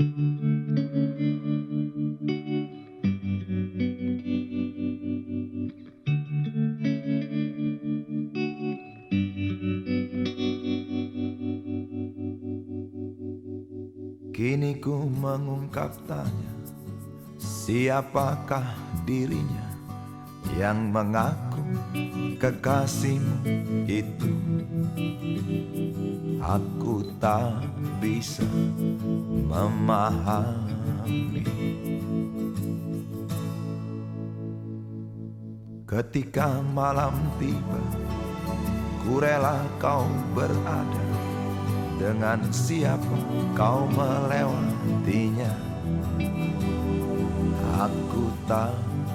Kini ku mengungkap tanya Siapakah dirinya Yang mengaku kekasihmu itu. Aku tak bisa memahami. Ketika malam tiba Ku rela kau berada dengan siapa kau melewatinya. Aku tak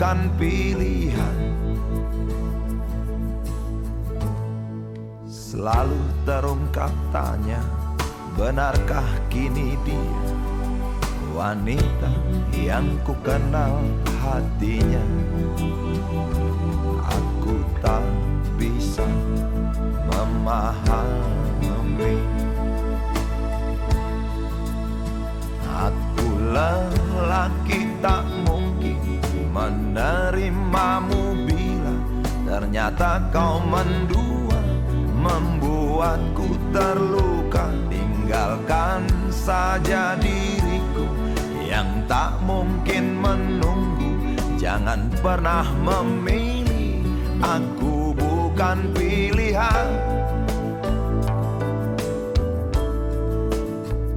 bukan pilihan. Selalu terungkap tanya Benarkah kini dia Wanita yang ku kenal hatinya? Aku tak bisa memahami. Aku lelaki tak mungkin menerimamu bila Ternyata kau mendua membuatku terluka. Tinggalkan saja diriku yang tak mungkin menunggu. Jangan pernah memilih aku bukan pilihan.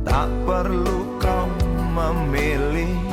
Tak perlu kau memilihku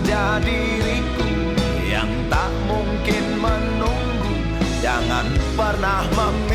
saja diriku yang tak mungkin menunggu. Jangan pernah memilih